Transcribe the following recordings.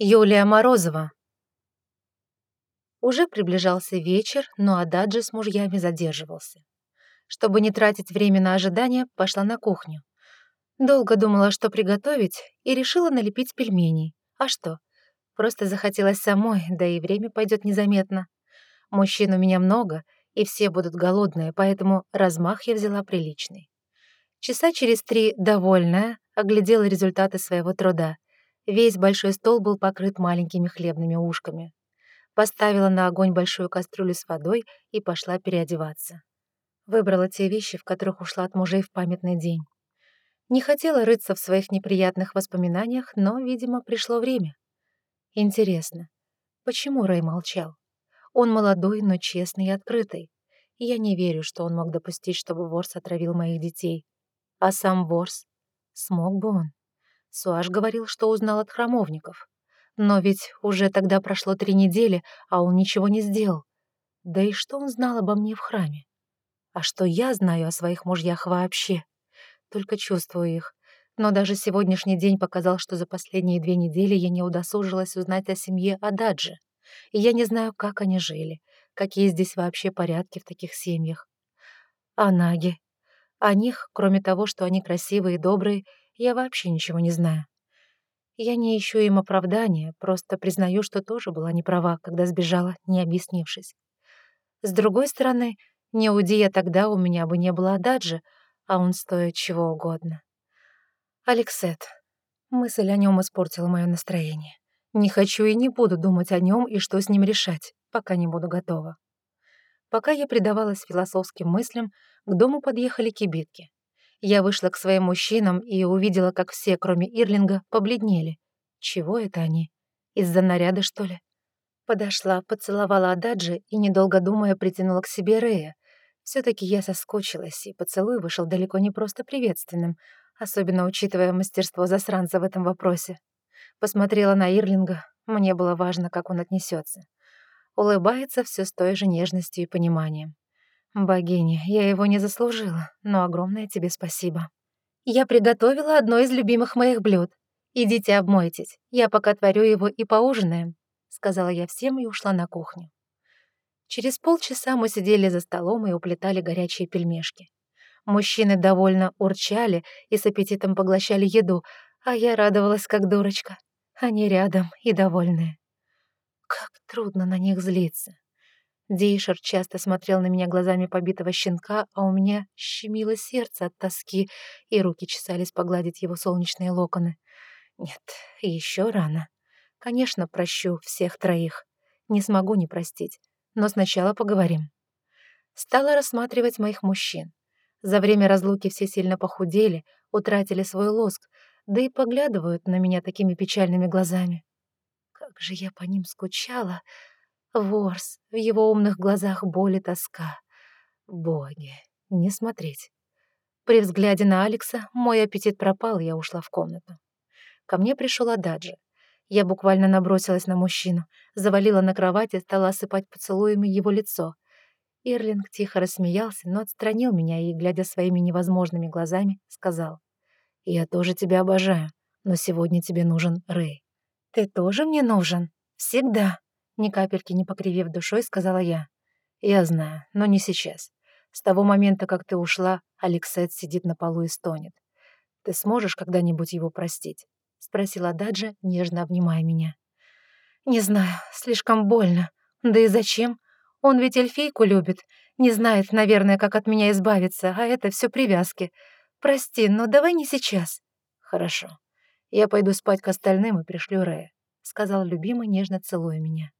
Юлия Морозова. Уже приближался вечер, но Ададжи с мужьями задерживался. Чтобы не тратить время на ожидание, пошла на кухню. Долго думала, что приготовить, и решила налепить пельменей. А что? Просто захотелось самой, да и время пойдет незаметно. Мужчин у меня много, и все будут голодные, поэтому размах я взяла приличный. Часа через три, довольная, оглядела результаты своего труда — Весь большой стол был покрыт маленькими хлебными ушками. Поставила на огонь большую кастрюлю с водой и пошла переодеваться. Выбрала те вещи, в которых ушла от мужей в памятный день. Не хотела рыться в своих неприятных воспоминаниях, но, видимо, пришло время. Интересно, почему Рэй молчал? Он молодой, но честный и открытый. Я не верю, что он мог допустить, чтобы Ворс отравил моих детей. А сам Ворс? Смог бы он? Суаш говорил, что узнал от храмовников. Но ведь уже тогда прошло три недели, а он ничего не сделал. Да и что он знал обо мне в храме? А что я знаю о своих мужьях вообще? Только чувствую их. Но даже сегодняшний день показал, что за последние две недели я не удосужилась узнать о семье Ададжи. И я не знаю, как они жили, какие здесь вообще порядки в таких семьях. А наги? О них, кроме того, что они красивые и добрые, я вообще ничего не знаю. Я не ищу им оправдания, просто признаю, что тоже была неправа, когда сбежала, не объяснившись. С другой стороны, не уйди я тогда, у меня бы не было Ададжи, а он стоит чего угодно. Алексет. Мысль о нем испортила мое настроение. Не хочу и не буду думать о нем и что с ним решать, пока не буду готова. Пока я предавалась философским мыслям, к дому подъехали кибитки. Я вышла к своим мужчинам и увидела, как все, кроме Ирлинга, побледнели. Чего это они? Из-за наряда, что ли? Подошла, поцеловала Ададжи и, недолго думая, притянула к себе Рея. все таки я соскучилась, и поцелуй вышел далеко не просто приветственным, особенно учитывая мастерство засранца в этом вопросе. Посмотрела на Ирлинга, мне было важно, как он отнесется. Улыбается все с той же нежностью и пониманием. «Богиня, я его не заслужила, но огромное тебе спасибо. Я приготовила одно из любимых моих блюд. Идите обмойтесь, я пока творю его и поужинаем», — сказала я всем и ушла на кухню. Через полчаса мы сидели за столом и уплетали горячие пельмешки. Мужчины довольно урчали и с аппетитом поглощали еду, а я радовалась как дурочка. Они рядом и довольные. Как трудно на них злиться. Дейшер часто смотрел на меня глазами побитого щенка, а у меня щемило сердце от тоски, и руки чесались погладить его солнечные локоны. Нет, еще рано. Конечно, прощу всех троих. Не смогу не простить. Но сначала поговорим. Стала рассматривать моих мужчин. За время разлуки все сильно похудели, утратили свой лоск, да и поглядывают на меня такими печальными глазами. Как же я по ним скучала, Ворс, в его умных глазах боль и тоска. Боги, не смотреть. При взгляде на Алекса мой аппетит пропал, я ушла в комнату. Ко мне пришел Ададжи. Я буквально набросилась на мужчину, завалила на кровать и стала осыпать поцелуями его лицо. Ирлинг тихо рассмеялся, но отстранил меня и, глядя своими невозможными глазами, сказал. «Я тоже тебя обожаю, но сегодня тебе нужен Рэй». «Ты тоже мне нужен? Всегда», ни капельки не покривив душой, сказала я. «Я знаю, но не сейчас. С того момента, как ты ушла, Алексет сидит на полу и стонет. Ты сможешь когда-нибудь его простить?» — спросила Даджа, нежно обнимая меня. «Не знаю, слишком больно. Да и зачем? Он ведь эльфийку любит. Не знает, наверное, как от меня избавиться, а это все привязки. Прости, но давай не сейчас». «Хорошо. Я пойду спать к остальным и пришлю Рэя», — сказал любимый, нежно целуя меня.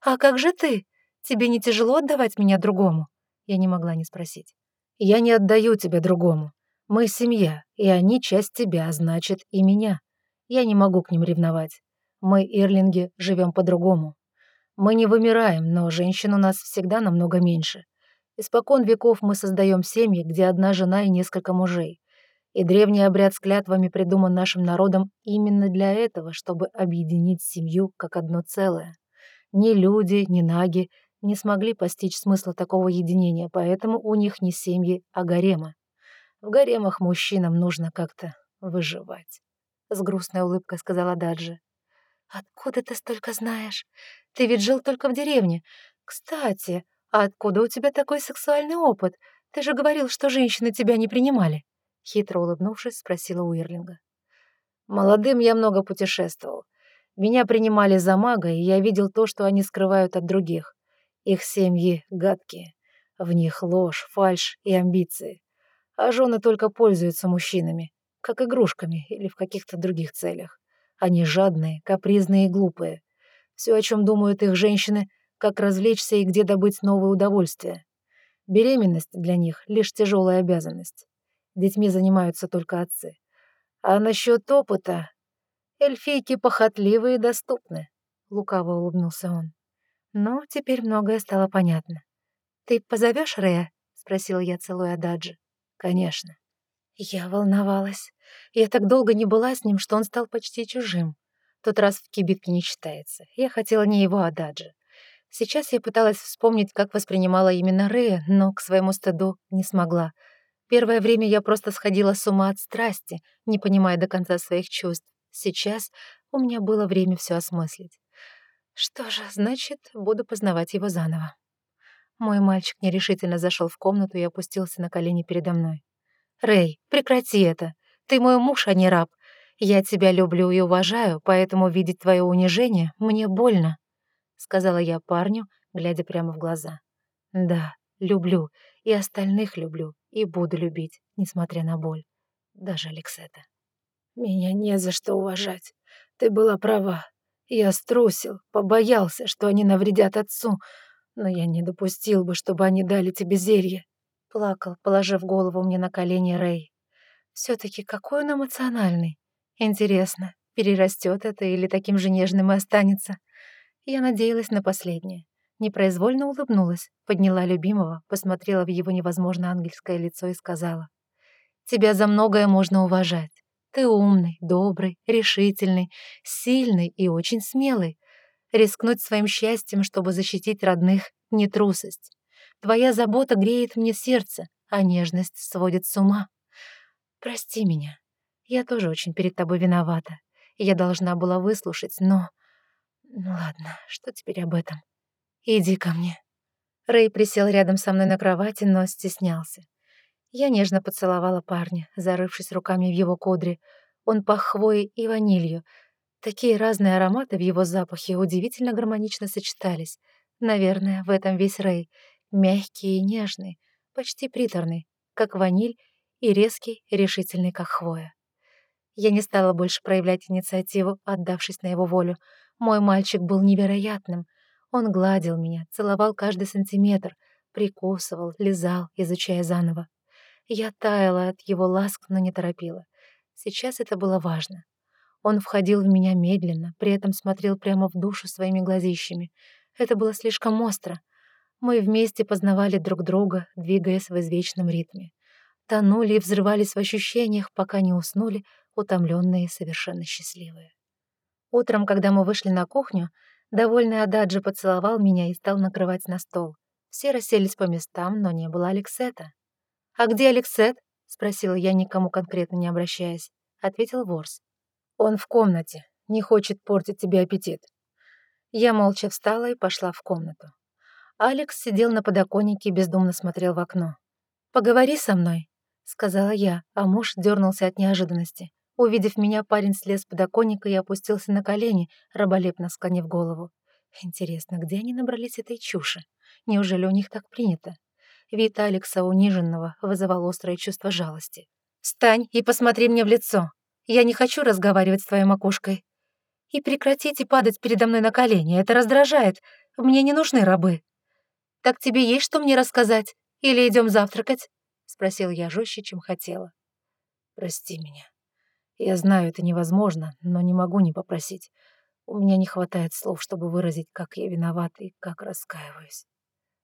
«А как же ты? Тебе не тяжело отдавать меня другому?» Я не могла не спросить. «Я не отдаю тебя другому. Мы семья, и они часть тебя, а значит, и меня. Я не могу к ним ревновать. Мы, ирлинги, живем по-другому. Мы не вымираем, но женщин у нас всегда намного меньше. Испокон веков мы создаем семьи, где одна жена и несколько мужей. И древний обряд с клятвами придуман нашим народом именно для этого, чтобы объединить семью как одно целое. Ни люди, ни наги не смогли постичь смысла такого единения, поэтому у них не семьи, а гаремы. В гаремах мужчинам нужно как-то выживать. С грустной улыбкой сказала Даджи. «Откуда ты столько знаешь? Ты ведь жил только в деревне. Кстати, а откуда у тебя такой сексуальный опыт? Ты же говорил, что женщины тебя не принимали». Хитро улыбнувшись, спросила Уирлинга. «Молодым я много путешествовал. Меня принимали за мага, и я видел то, что они скрывают от других. Их семьи гадкие. В них ложь, фальшь и амбиции. А жены только пользуются мужчинами, как игрушками или в каких-то других целях. Они жадные, капризные и глупые. Все, о чем думают их женщины, как развлечься и где добыть новое удовольствие. Беременность для них — лишь тяжелая обязанность. Детьми занимаются только отцы. А насчет опыта... Эльфийки похотливые и доступны. Лукаво улыбнулся он. Но теперь многое стало понятно. «Ты позовешь Рея?» — спросила я, целуя Даджи. «Конечно». Я волновалась. Я так долго не была с ним, что он стал почти чужим. Тот раз в кибитке не считается. Я хотела не его, а Даджи. Сейчас я пыталась вспомнить, как воспринимала именно Рея, но к своему стыду не смогла. Первое время я просто сходила с ума от страсти, не понимая до конца своих чувств. Сейчас у меня было время все осмыслить. Что же, значит, буду познавать его заново. Мой мальчик нерешительно зашел в комнату и опустился на колени передо мной. «Рэй, прекрати это. Ты мой муж, а не раб. Я тебя люблю и уважаю, поэтому видеть твое унижение мне больно», — сказала я парню, глядя прямо в глаза. «Да, люблю, и остальных люблю, и буду любить, несмотря на боль. Даже Алексета». «Меня не за что уважать. Ты была права. Я струсил, побоялся, что они навредят отцу, но я не допустил бы, чтобы они дали тебе зелье. Плакал, положив голову мне на колени Рэй. все таки какой он эмоциональный. Интересно, перерастет это или таким же нежным и останется? Я надеялась на последнее. Непроизвольно улыбнулась, подняла любимого, посмотрела в его невозможно ангельское лицо и сказала. «Тебя за многое можно уважать. Ты умный, добрый, решительный, сильный и очень смелый. Рискнуть своим счастьем, чтобы защитить родных, не трусость. Твоя забота греет мне сердце, а нежность сводит с ума. Прости меня. Я тоже очень перед тобой виновата. Я должна была выслушать, но... Ну ладно, что теперь об этом? Иди ко мне. Рэй присел рядом со мной на кровати, но стеснялся. Я нежно поцеловала парня, зарывшись руками в его кудри. Он пах хвоей и ванилью, Такие разные ароматы в его запахе удивительно гармонично сочетались. Наверное, в этом весь Рэй. Мягкий и нежный, почти приторный, как ваниль, и резкий, решительный, как хвоя. Я не стала больше проявлять инициативу, отдавшись на его волю. Мой мальчик был невероятным. Он гладил меня, целовал каждый сантиметр, прикусывал, лизал, изучая заново. Я таяла от его ласк, но не торопила. Сейчас это было важно. Он входил в меня медленно, при этом смотрел прямо в душу своими глазищами. Это было слишком остро. Мы вместе познавали друг друга, двигаясь в извечном ритме. Тонули и взрывались в ощущениях, пока не уснули, утомленные и совершенно счастливые. Утром, когда мы вышли на кухню, довольный Ададжи поцеловал меня и стал накрывать на стол. Все расселись по местам, но не было Алексета. «А где Алексет?» — спросила я, никому конкретно не обращаясь. Ответил Ворс. Он в комнате, не хочет портить тебе аппетит. Я молча встала и пошла в комнату. Алекс сидел на подоконнике и бездумно смотрел в окно. «Поговори со мной», — сказала я, а муж дернулся от неожиданности. Увидев меня, парень слез с подоконника и опустился на колени, раболепно склонив голову. Интересно, где они набрались этой чуши? Неужели у них так принято? Вид Алекса униженного вызывал острое чувство жалости. «Встань и посмотри мне в лицо!» Я не хочу разговаривать с твоей макушкой. И прекратите падать передо мной на колени, это раздражает. Мне не нужны рабы. Так тебе есть что мне рассказать? Или идем завтракать?» — спросил я жестче, чем хотела. «Прости меня. Я знаю, это невозможно, но не могу не попросить. У меня не хватает слов, чтобы выразить, как я виноват и как раскаиваюсь».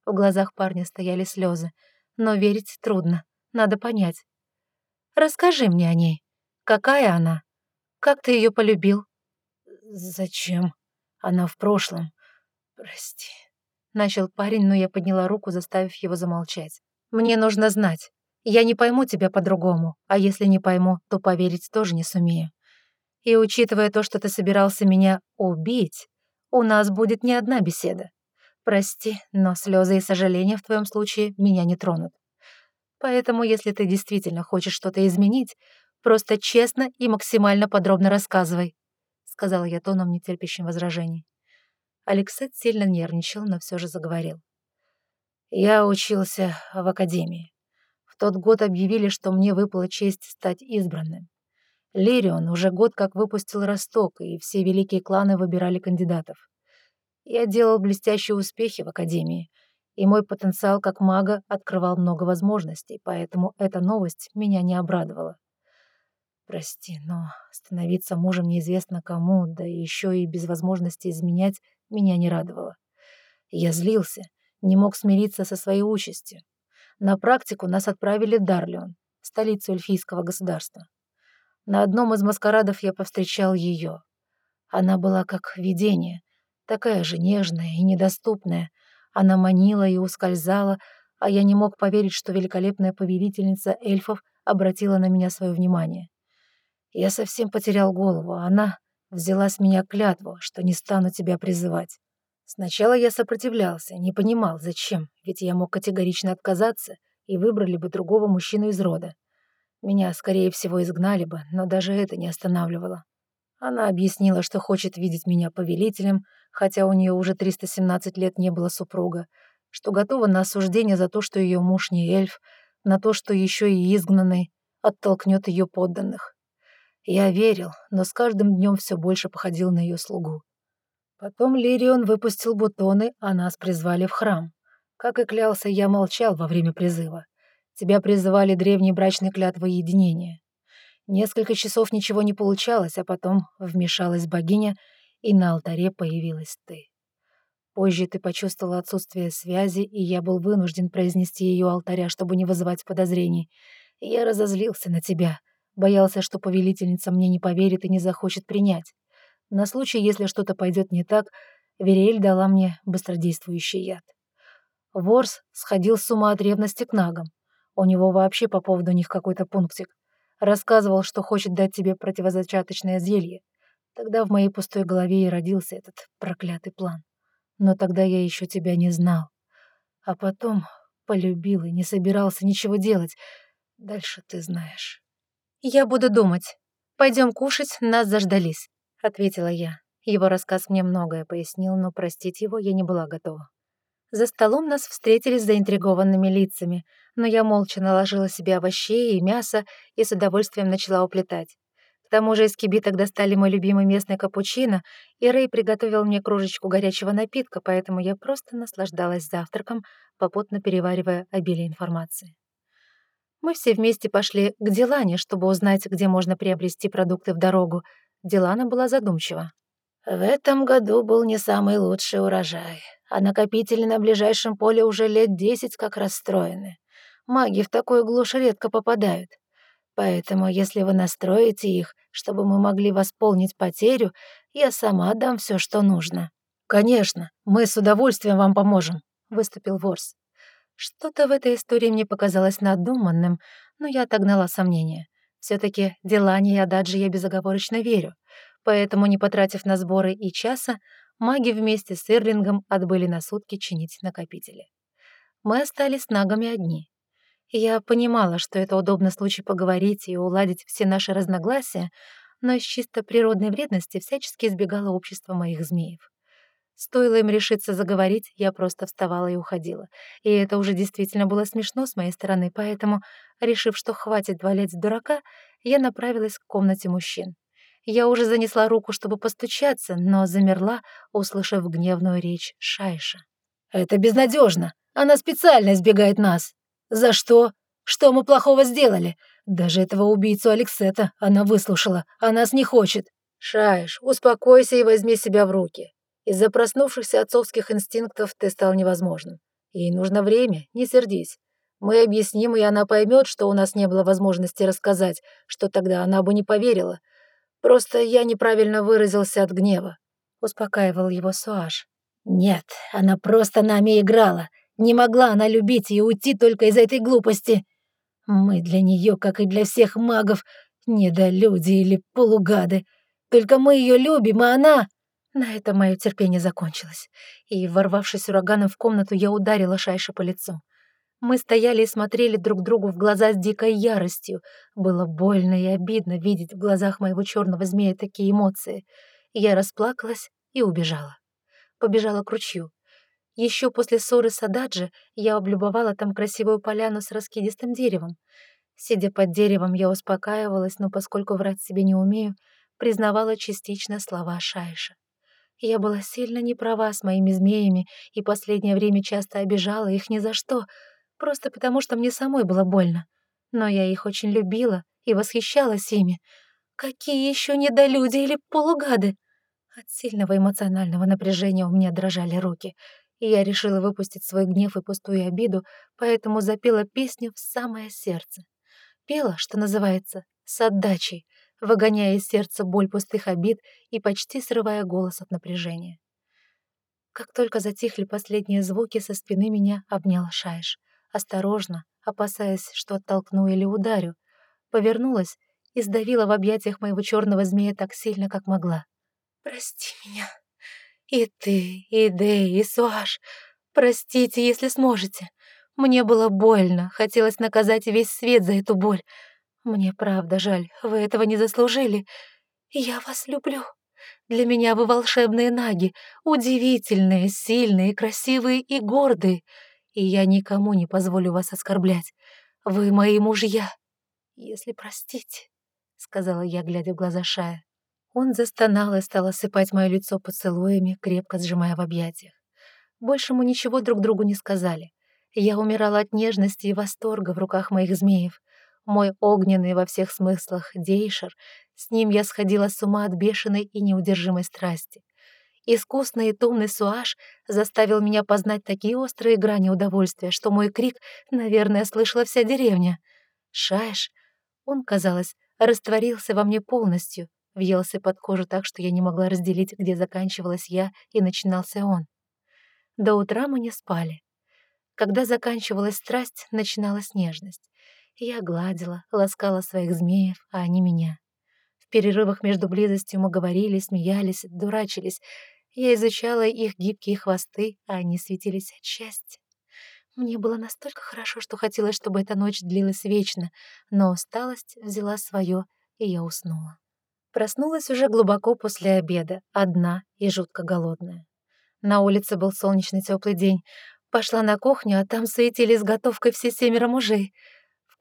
В глазах парня стояли слезы, но верить трудно, надо понять. «Расскажи мне о ней», Какая она? Как ты ее полюбил? Зачем? Она в прошлом. Прости. Начал парень, но я подняла руку, заставив его замолчать. Мне нужно знать. Я не пойму тебя по-другому, а если не пойму, то поверить тоже не сумею. И учитывая то, что ты собирался меня убить, у нас будет не одна беседа. Прости, но слезы и сожаления в твоем случае меня не тронут. Поэтому, если ты действительно хочешь что-то изменить, просто честно и максимально подробно рассказывай», — сказала я тоном, нетерпящим возражений. Алексет сильно нервничал, но все же заговорил. «Я учился в академии. В тот год объявили, что мне выпала честь стать избранным. Лирион уже год как выпустил Росток, и все великие кланы выбирали кандидатов. Я делал блестящие успехи в Академии, и мой потенциал как мага открывал много возможностей, поэтому эта новость меня не обрадовала. Прости, но становиться мужем неизвестно кому, да еще и без возможности изменять, меня не радовало. Я злился, не мог смириться со своей участью. На практику нас отправили в Дарлион, столицу эльфийского государства. На одном из маскарадов я повстречал ее. Она была как видение, такая же нежная и недоступная. Она манила и ускользала, а я не мог поверить, что великолепная повелительница эльфов обратила на меня свое внимание. Я совсем потерял голову, а она взяла с меня клятву, что не стану тебя призывать. Сначала я сопротивлялся, не понимал, зачем, ведь я мог категорично отказаться, и выбрали бы другого мужчину из рода. Меня, скорее всего, изгнали бы, но даже это не останавливало. Она объяснила, что хочет видеть меня повелителем, хотя у нее уже 317 лет не было супруга, что готова на осуждение за то, что ее муж не эльф, на то, что еще и изгнанный оттолкнет ее подданных. Я верил, но с каждым днем все больше походил на ее слугу. Потом Лирион выпустил бутоны, а нас призвали в храм. Как и клялся, я молчал во время призыва. Тебя призывали древней брачной клятвой единения. Несколько часов ничего не получалось, а потом вмешалась богиня, и на алтаре появилась ты. Позже ты почувствовала отсутствие связи, и я был вынужден произнести ее алтаря, чтобы не вызывать подозрений. я разозлился на тебя, боялся, что повелительница мне не поверит и не захочет принять. На случай, если что-то пойдет не так, Вериэль дала мне быстродействующий яд. Ворс сходил с ума от ревности к нагам. У него вообще по поводу них какой-то пунктик. Рассказывал, что хочет дать тебе противозачаточное зелье. Тогда в моей пустой голове и родился этот проклятый план. Но тогда я еще тебя не знал. А потом полюбил и не собирался ничего делать. Дальше ты знаешь. «Я буду думать. Пойдем кушать, нас заждались», — ответила я. Его рассказ мне многое пояснил, но простить его я не была готова. За столом нас встретили с заинтригованными лицами, но я молча наложила себе овощей и мясо и с удовольствием начала уплетать. Тому же из кибиток достали мой любимый местный капучино, и Рэй приготовил мне кружечку горячего напитка, поэтому я просто наслаждалась завтраком, попутно переваривая обилие информации. Мы все вместе пошли к Дилане, чтобы узнать, где можно приобрести продукты в дорогу. Дилана была задумчива. «В этом году был не самый лучший урожай а накопители на ближайшем поле уже лет десять как расстроены. Маги в такую глушь редко попадают. Поэтому, если вы настроите их, чтобы мы могли восполнить потерю, я сама дам все, что нужно». «Конечно, мы с удовольствием вам поможем», — выступил Ворс. Что-то в этой истории мне показалось надуманным, но я отогнала сомнения. все таки Делани и Ададжи я безоговорочно верю, поэтому, не потратив на сборы и часа, маги вместе с Эрлингом отбыли на сутки чинить накопители. Мы остались с нагами одни. Я понимала, что это удобный случай поговорить и уладить все наши разногласия, но из чисто природной вредности всячески избегала общества моих змеев. Стоило им решиться заговорить, я просто вставала и уходила. И это уже действительно было смешно с моей стороны, поэтому, решив, что хватит валять дурака, я направилась к комнате мужчин. Я уже занесла руку, чтобы постучаться, но замерла, услышав гневную речь Шайша. «Это безнадежно. Она специально избегает нас. За что? Что мы плохого сделали? Даже этого убийцу Алексета она выслушала, а нас не хочет». «Шайш, успокойся и возьми себя в руки. Из-за проснувшихся отцовских инстинктов ты стал невозможным. Ей нужно время, не сердись. Мы объясним, и она поймет, что у нас не было возможности рассказать, что тогда она бы не поверила, Просто я неправильно выразился от гнева», — успокаивал его Суаш. «Нет, она просто нами играла. Не могла она любить и уйти только из этой глупости. Мы для нее, как и для всех магов, недолюди или полугады. Только мы ее любим, а она...» На этом мое терпение закончилось, и, ворвавшись ураганом в комнату, я ударила Шайша по лицу. Мы стояли и смотрели друг другу в глаза с дикой яростью. Было больно и обидно видеть в глазах моего черного змея такие эмоции. Я расплакалась и убежала. Побежала к ручью. Еще после ссоры с Ададжи я облюбовала там красивую поляну с раскидистым деревом. Сидя под деревом, я успокаивалась, но поскольку врать себе не умею, признавала частично слова Шайша. Я была сильно не права с моими змеями и последнее время часто обижала их ни за что, просто потому что мне самой было больно. Но я их очень любила и восхищалась ими. Какие еще недолюди или полугады! От сильного эмоционального напряжения у меня дрожали руки, и я решила выпустить свой гнев и пустую обиду, поэтому запела песню в самое сердце. Пела, что называется, с отдачей, выгоняя из сердца боль пустых обид и почти срывая голос от напряжения. Как только затихли последние звуки, со спины меня обнял Шайш. Осторожно, опасаясь, что оттолкну или ударю, повернулась и сдавила в объятиях моего черного змея так сильно, как могла. «Прости меня. И ты, и Дэй, и Суаш. Простите, если сможете. Мне было больно, хотелось наказать весь свет за эту боль, мне правда жаль, вы этого не заслужили. Я вас люблю. Для меня вы волшебные наги, удивительные, сильные, красивые и гордые. И я никому не позволю вас оскорблять. Вы мои мужья. Если простите, — сказала я, глядя в глаза Шая. Он застонал и стал осыпать мое лицо поцелуями, крепко сжимая в объятиях. Больше мы ничего друг другу не сказали. Я умирала от нежности и восторга в руках моих змеев мой огненный во всех смыслах дейшер, с ним я сходила с ума от бешеной и неудержимой страсти. Искусный и томный суаж заставил меня познать такие острые грани удовольствия, что мой крик, наверное, слышала вся деревня. Шаеш, он, казалось, растворился во мне полностью, въелся под кожу так, что я не могла разделить, где заканчивалась я и начинался он. До утра мы не спали. Когда заканчивалась страсть, начиналась нежность. Я гладила, ласкала своих змеев, а они меня. В перерывах между близостью мы говорили, смеялись, дурачились. Я изучала их гибкие хвосты, а они светились от счастья. Мне было настолько хорошо, что хотелось, чтобы эта ночь длилась вечно, но усталость взяла свое, и я уснула. Проснулась уже глубоко после обеда, одна и жутко голодная. На улице был солнечный теплый день. Пошла на кухню, а там светились готовкой все семеро мужей —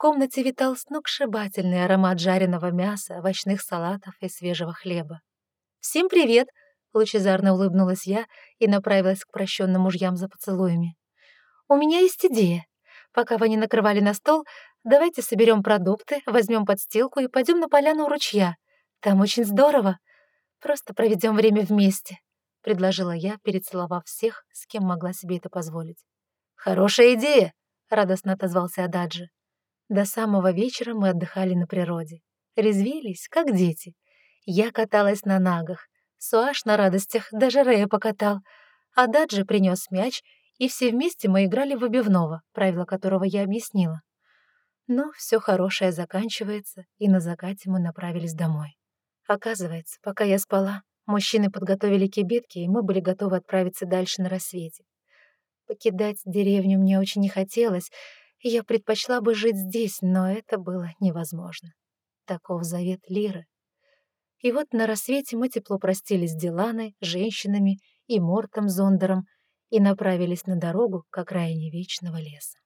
комнате витал сногсшибательный аромат жареного мяса, овощных салатов и свежего хлеба. «Всем привет!» — лучезарно улыбнулась я и направилась к прощенным мужьям за поцелуями. «У меня есть идея. Пока вы не накрывали на стол, давайте соберем продукты, возьмем подстилку и пойдем на поляну у ручья. Там очень здорово. Просто проведем время вместе», — предложила я, перецеловав всех, с кем могла себе это позволить. «Хорошая идея!» — радостно отозвался Ададжи. До самого вечера мы отдыхали на природе. Резвились, как дети. Я каталась на нагах. Суаш на радостях даже Рея покатал. А Даджи принес мяч, и все вместе мы играли в выбивного, правила которого я объяснила. Но все хорошее заканчивается, и на закате мы направились домой. Оказывается, пока я спала, мужчины подготовили кибитки, и мы были готовы отправиться дальше на рассвете. Покидать деревню мне очень не хотелось, я предпочла бы жить здесь, но это было невозможно. Таков завет Лиры. И вот на рассвете мы тепло простились с Диланой, женщинами и Мортом Зондером и направились на дорогу к окраине Вечного леса.